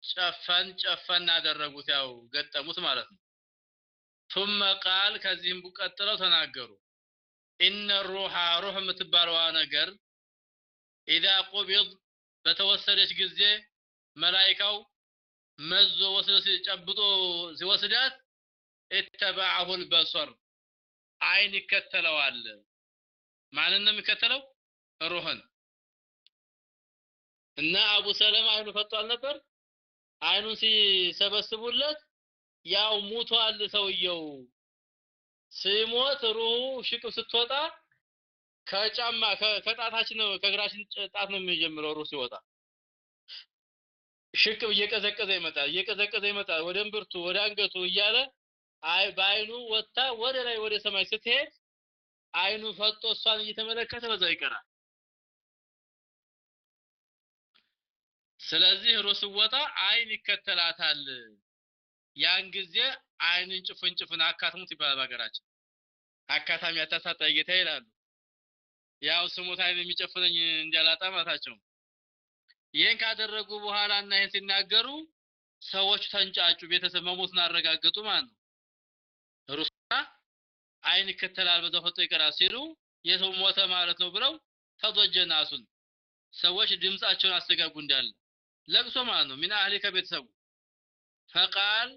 ጨፈን ጨፈን አደረጉት ያው ገጠሙት ማለት ነው ثم قال ከዚህም ቀጥለው ተናገሩ ኢነ ሩሃ ሩህ የምትባለዋ ነገር ኢዛ ቁቢድ በተወሰደች ጊዜ መላኢካው መዞ ወስዶ ሲጨብጦ ሲወስዳት ኢተባዐሁ البصر አይን ይከተለዋል ማንን ነው የሚከተለው ሩህን እና አቡ ሰለማ አይኑ ፈቷል ነበር አይኑን ሲሰበስቡለት ያው ሙቷል ሰውየው። ሲሞት ሩሁ ሽቅብ ስትወጣ ከጫማ ከጣታችን ነው ከእግራችን ጣት ነው የሚጀምረው ሩህ ሲወጣ። ሽቅብ እየቀዘቀዘ ይመጣል እየቀዘቀዘ ይመጣል። ወደ እምብርቱ ወደ አንገቱ እያለ አይ በአይኑ ወጣ ወደ ላይ ወደ ሰማይ ስትሄድ አይኑ ፈጦ እሷን እየተመለከተ በዛው ይቀራል ስለዚህ ሲወጣ አይን ይከተላታል። ያን ጊዜ አይንን ጭፍን ጭፍን አካትሙት ይባላል በሀገራችን። አካታሚ አታሳጣ ጌታ ይላሉ። ያው ስሙት አይን የሚጨፍነኝ እንዲያላጣ ማለታቸው። ይህን ካደረጉ በኋላ እና ይህን ሲናገሩ ሰዎች ተንጫጩ ቤተሰብ መሞቱን አረጋገጡ ማለት ነው። ሩስታ አይን ይከተላል በዛው ፈጦ ይቀራል ሲሉ የሰው ሞተ ማለት ነው ብለው ተዶጀ ናሱን። ሰዎች ድምጻቸውን አስተጋቡ እንዳለ ለቅሶ ማለት ነው። ሚና አህሊ ከቤተሰቡ ፈቃል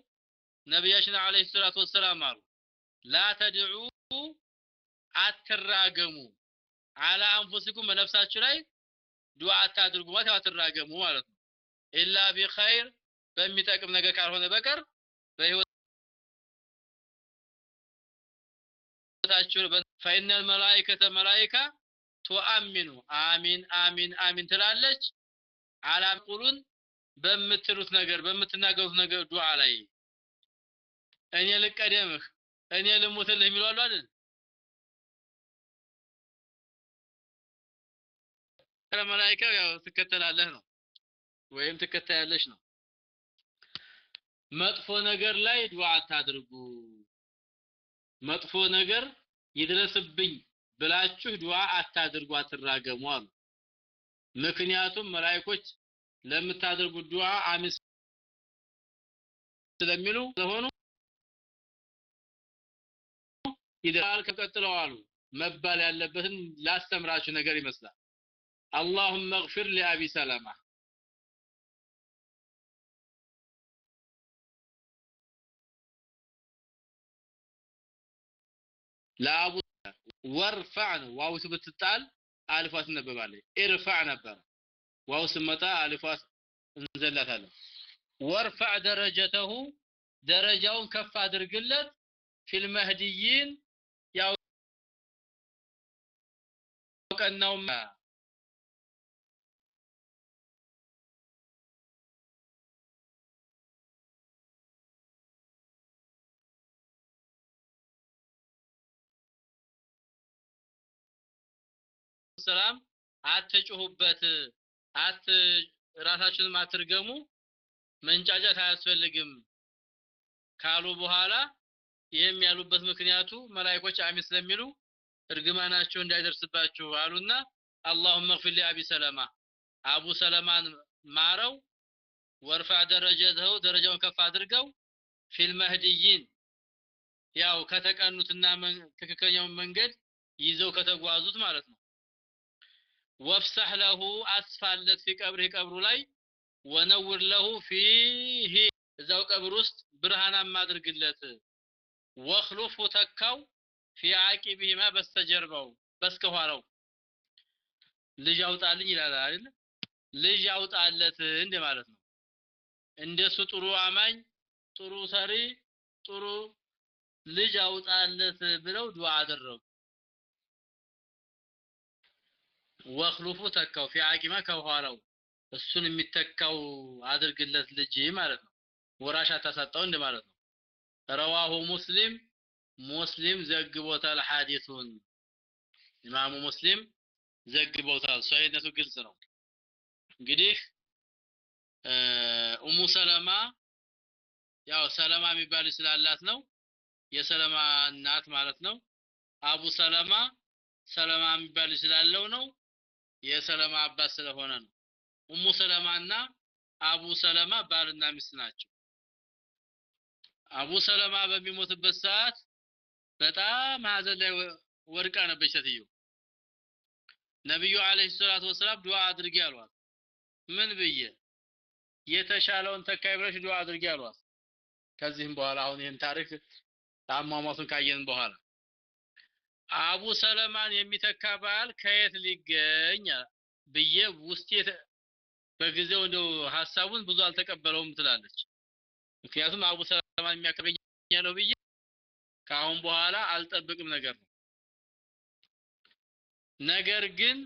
ነቢያችን አለይሂ ሰላቱ ወሰላም አሉ ላ ተድዑ አትራገሙ አላ አንፉሲኩም በነፍሳችሁ ላይ ዱዓ አታድርጉ ማለት አትራገሙ ማለት ነው። ኢላ ቢኸይር በሚጠቅም ነገር ካልሆነ በቀር በህይወታችሁ ፈኢነል መላኢከተ መላኢካ ቱአሚኑ አሚን አሚን አሚን ትላለች አላቁሉን በምትሉት ነገር በምትናገሩት ነገር ዱዓ ላይ እኔ ልቀደምህ እኔ ልሙትልህ የሚሉ አሉ አይደል? መላኢካው ያው ትከተላለህ ነው ወይም ትከታያለሽ ነው። መጥፎ ነገር ላይ ዱዓ አታድርጉ። መጥፎ ነገር ይድረስብኝ ብላችሁ ዱዓ አታድርጉ አትራገሙ አሉ ምክንያቱም መላእክቶች ለምታደርጉት ዱዓ አሚን ስለሚሉ ስለሆኑ ይደራል ከቀጥለው አሉ መባል ያለበትን ላስተምራችሁ ነገር ይመስላል اللهم اغفر لأبي سلمة ለአቡ ወርፋዕ ነው ዋው ብትጣል አልፏ ትነበባለች ኢርፋዕ ነበር ዋው ስመጣ አልፏ እንዘላታለን ወርፋዕ ደረጀተሁ ደረጃውን ከፍ አድርግለት ፊል መህዲይን ያው ቀናው ሰላም። አትጩሁበት አት ራሳችሁንም አትርገሙ። መንጫጫት አያስፈልግም። ካሉ በኋላ ይህም ያሉበት ምክንያቱ መላእክቶች አሚን ስለሚሉ እርግማናቸው እንዳይደርስባችሁ አሉና አላሁመ እግፊር ሊአቢ ሰለማ። አቡ ሰለማን ማረው ወርፋ ደረጀተው ደረጃውን ከፍ አድርገው ፊል መህዲይን ያው ከተቀኑትና ትክክለኛውን መንገድ ይዘው ከተጓዙት ማለት ነው ወፍሰህ ለሁ አስፋለት ፊ ቀብሪህ ቀብሩ ላይ ወነውር ለሁ ፊህ እዛው ቀብር ውስጥ ብርሃናማ አድርግለት። ወኽሉፉ ተካው ፊ አቂቢሂማ በስተጀርባው በስተኋላው። ልጅ አውጣልኝ ይላል አይደል? ልጅ አውጣለት እንደ ማለት ነው። እንደሱ ጥሩ አማኝ ጥሩ ሰሪ ጥሩ ልጅ አውጣለት ብለው ዱዓ አደረጉ ወኽሉፉ ተካው ፊ አቂማ ከኋላው። እሱን የሚተካው አድርግለት ልጅ ማለት ነው። ወራሽ አታሳጣው እንደ ማለት ነው። ረዋሁ ሙስሊም ሙስሊም ዘግቦታል ሐዲሱን። ኢማሙ ሙስሊም ዘግቦታል። ሷሂነቱ ግልጽ ነው። እንግዲህ ኡሙ ሰለማ ያው ሰለማ የሚባል ስላላት ነው። የሰለማ እናት ማለት ነው። አቡ ሰለማ ሰለማ የሚባል ስላለው ነው የሰለማ አባት ስለሆነ ነው። ኡሙ ሰለማና አቡ ሰለማ ባልና ሚስት ናቸው። አቡ ሰለማ በሚሞትበት ሰዓት በጣም ሀዘን ላይ ወድቃ ነበች ሴትዮ ነብዩ አለይሂ ሰላቱ ወሰላም ዱዓ አድርጊ አሏት። ምን ብዬ? የተሻለውን ተካይ ብለሽ ዱዓ አድርጊ አሏት። ከዚህም በኋላ አሁን ይህን ታሪክ አሟሟቱን ካየን በኋላ አቡ ሰለማን የሚተካ ባል ከየት ሊገኝ ብዬ ውስጤ በጊዜው እንደው ሐሳቡን ብዙ አልተቀበለውም ትላለች። ምክንያቱም አቡ ሰለማን የሚያከብረኝ ነው ብዬ ከአሁን በኋላ አልጠብቅም ነገር ነው። ነገር ግን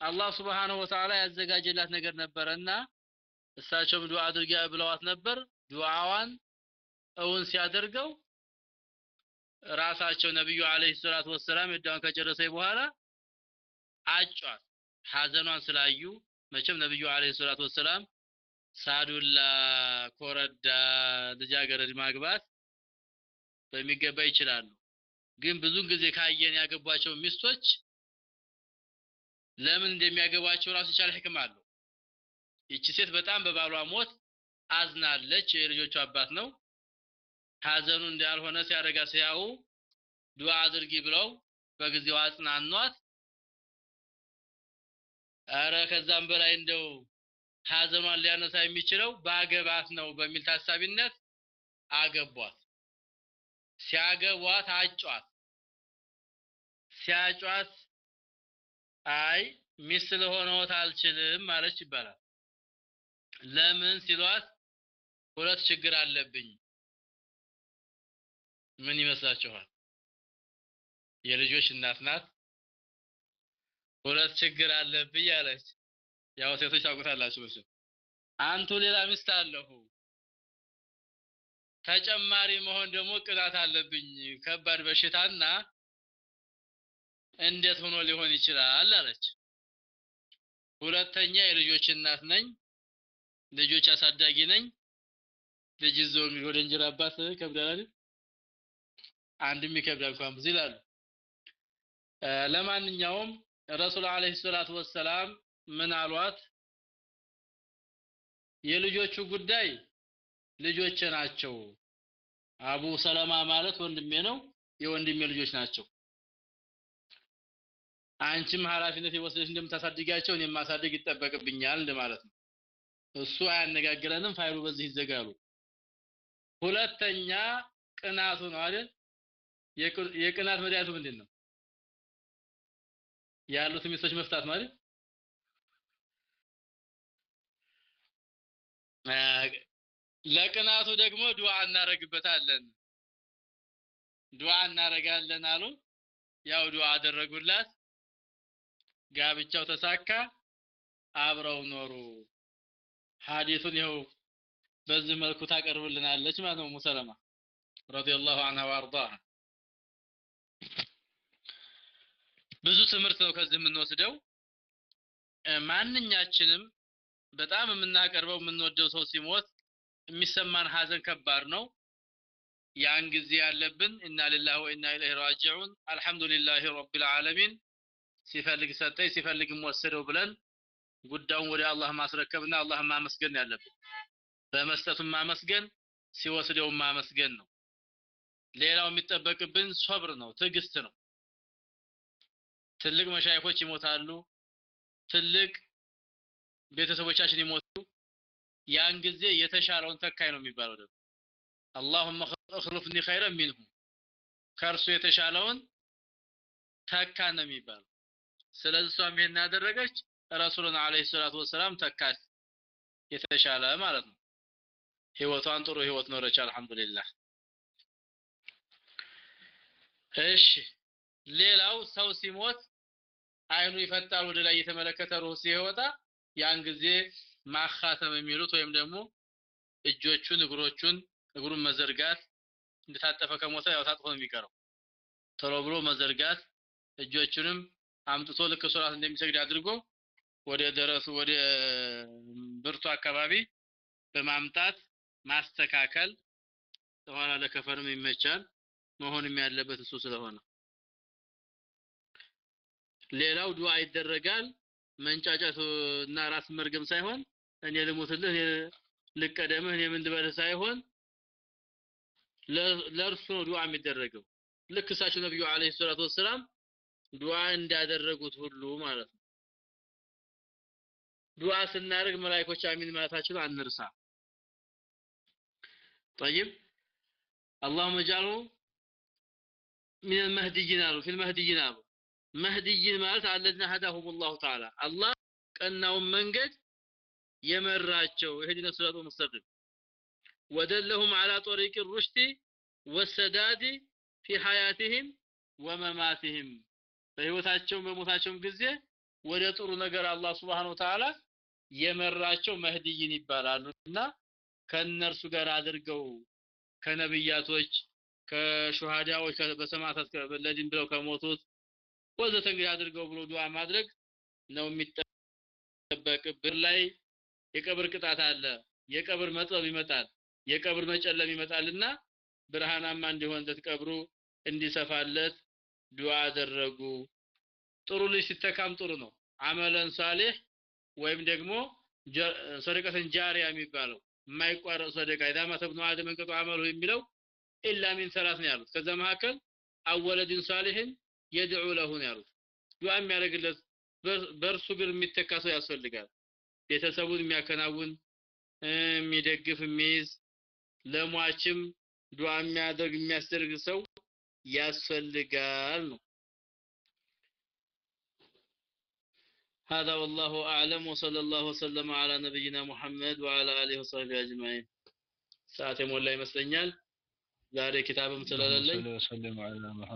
አላህ Subhanahu Wa ያዘጋጀላት ነገር ነበረና እሳቸውም ዱዓ አድርጊ ብለዋት ነበር። ዱዓዋን እውን ሲያደርገው ራሳቸው ነብዩ አለይሂ ሰላቱ ወሰላም እዳውን ከጨረሰ በኋላ አጯት ሐዘኗን ስላዩ መቼም ነብዩ አለይሂ ሰላቱ ወሰላም ሳዱላ ኮረዳ ልጃገረድ ማግባት በሚገባ ይችላሉ ግን ብዙን ጊዜ ካየን ያገቧቸው ሚስቶች ለምን እንደሚያገቧቸው ራሱ ይቻል ህክም አለው ይቺ ሴት በጣም በባሏ ሞት አዝናለች። የልጆቹ አባት ነው። ሀዘኑ እንዳልሆነ ሲያደርጋ ሲያዩ ዱዓ አድርጊ ብለው በጊዜው አጽናኗት። አረ ከዛም በላይ እንደው ሀዘኗን ሊያነሳ የሚችለው ባገባት ነው በሚል ታሳቢነት አገቧት። ሲያገቧት አጯት። ሲያጯት አይ ሚስት ልሆነዎት አልችልም ማለች ይባላል። ለምን ሲሏት ሁለት ችግር አለብኝ። ምን ይመስላችኋል? የልጆች እናት ናት። ሁለት ችግር አለብኝ አለች። ያው ሴቶች ታውቁታላችሁ መቼም። አንቱ ሌላ ሚስት አለሁ ተጨማሪ መሆን ደግሞ ቅጣት አለብኝ ከባድ በሽታና እንዴት ሆኖ ሊሆን ይችላል አለች። ሁለተኛ የልጆች እናት ነኝ፣ ልጆች አሳዳጊ ነኝ። ልጅ ይዞ ወደ እንጀራ አባት ከብዳል አይደል? አንድም ይከብዳል እንኳን ብዙ ይላሉ። ለማንኛውም ረሱል አለይሂ ሰላቱ ወሰላም ምን አሏት? የልጆቹ ጉዳይ ልጆች ናቸው። አቡ ሰለማ ማለት ወንድሜ ነው፣ የወንድሜ ልጆች ናቸው። አንቺም ኃላፊነት የወሰደች እንደምታሳድጋቸው እኔም ማሳደግ ይጠበቅብኛል እንደማለት ነው። እሱ አያነጋግረንም፣ ፋይሉ በዚህ ይዘጋሉ። ሁለተኛ ቅናቱ ነው አይደል? የቅናት መድኃኒቱ ምንድን ነው? ያሉት ሚስቶች መፍታት አይደል? ለቅናቱ ደግሞ ዱዓ እናረግበታለን። ዱዓ እናረጋለን አሉ። ያው ዱዓ አደረጉላት። ጋብቻው ተሳካ፣ አብረው ኖሩ። ሐዲሱን ይኸው በዚህ መልኩ ታቀርብልናለች ማለት ነው ሙሰለማ ረዲየላሁ ዐንሃ ወአርዳሃ። ብዙ ትምህርት ነው ከዚህ የምንወስደው። ማንኛችንም በጣም የምናቀርበው የምንወደው ሰው ሲሞት የሚሰማን ሀዘን ከባድ ነው። ያን ጊዜ ያለብን ኢና ሊላሂ ወኢና ኢለይሂ ራጂዑን አልሐምዱሊላሂ ረቢል ዓለሚን ሲፈልግ ሰጠኝ ሲፈልግም ወሰደው ብለን ጉዳዩን ወደ አላህ ማስረከብና አላህ ማመስገን ያለብን። በመስጠቱም ማመስገን ሲወስደውም ማመስገን ነው። ሌላው የሚጠበቅብን ሶብር ነው፣ ትዕግስት ነው። ትልቅ መሻይኮች ይሞታሉ። ትልቅ ቤተሰቦቻችን ይሞቱ። ያን ጊዜ የተሻለውን ተካይ ነው የሚባለው ደግሞ አላሁመ እኽሉፍኒ ኸይረን ሚንሁ ከእርሱ የተሻለውን ተካ ነው የሚባለው። ስለዚህ እሷም ይሄን ያደረገች ረሱሉን አለይሂ ሰላቱ ወሰላም ተካች የተሻለ ማለት ነው። ህይወቷን ጥሩ ህይወት ኖረች አልሐምዱሊላህ። እሺ ሌላው ሰው ሲሞት አይኑ ይፈጣል ወደ ላይ እየተመለከተ ሩህ ሲወጣ ያን ጊዜ ማኻተም የሚሉት ወይም ደግሞ እጆቹን እግሮቹን እግሩን መዘርጋት እንደታጠፈ ከሞተ ያው ታጥፎ የሚቀረው። ቶሎ ብሎ መዘርጋት እጆቹንም አምጥቶ ልክ ሶላት እንደሚሰግድ አድርጎ ወደ ደረሱ ወደ ብርቱ አካባቢ በማምጣት ማስተካከል በኋላ ለከፈንም ይመቻል። መሆንም ያለበት እሱ ስለሆነ ሌላው ዱዓ ይደረጋል። መንጫጫት እና ራስ መርገም ሳይሆን እኔ ልሙትልህ እኔ ልቀደምህ እኔ ምን ልበልህ ሳይሆን ለእርሱ ነው ዱዓ የሚደረገው። ልክ እሳቸው ነብዩ አለይሂ ሰላቱ ወሰላም ዱዓ እንዳደረጉት ሁሉ ማለት ነው። ዱዓ ስናደርግ መላእክቶች አሚን ማለታቸውን አንርሳ። طيب اللهم اجعله من المهديين አሉ في المهديين አሉ መህድይን ማለት አለዝና ሀዳሁም ላሁ ተዓላ። አላህ ቀናውን መንገድ የመራቸው የህዲነ ሲራጡ ሙስተቂም። ወደለሁም አላ ጦሪቅ ሩሽዲ ወሰዳዲ ፊ ሐያቲህም ወመማቲህም በህይወታቸውም በሞታቸውም ጊዜ ወደ ጥሩ ነገር አላህ ስብሓን ወተዓላ የመራቸው መህድይን ይባላሉ። እና ከእነርሱ ጋር አድርገው ከነብያቶች ከሹሃዳዎች በሰማዕታት ለዲን ብለው ከሞቱት ወዘተ እንግዲህ አድርገው ብሎ ዱዓ ማድረግ ነው የሚጠበቅብን። ላይ የቀብር ቅጣት አለ፣ የቀብር መጥበብ ይመጣል፣ የቀብር መጨለም ይመጣልና ብርሃናማ እንዲሆንለት ቀብሩ እንዲሰፋለት ዱዓ አደረጉ። ጥሩ ልጅ ሲተካም ጥሩ ነው። አመለን ሳሌህ ወይም ደግሞ ሰሪቀተን ጃሪያ የሚባለው የማይቋረጥ ሰደቃ ኢዛ ማተ ብኑ አደም እንቀጡ አመሉ የሚለው ኢላ ሚን ሰላት ነው ያሉት። ከዛ መካከል አወለድን ሳሊህን የድዑ ለሁ ነው ያሉት። ዱዓ የሚያደርግለት በእርሱ ግን የሚተካ ሰው ያስፈልጋል። ቤተሰቡን የሚያከናውን የሚደግፍ የሚይዝ ለሟችም ዱዓ የሚያደርግ የሚያስደርግ ሰው ያስፈልጋል ነው። هذا والله أعلم وصلى الله وسلم على نبينا محمد وعلى آله وصحبه أجمعين ሰዓት የሞላ ይመስለኛል ዛሬ ኪታብም ስለሌለኝ وسلم على محمد